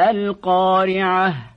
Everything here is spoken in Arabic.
القارعة.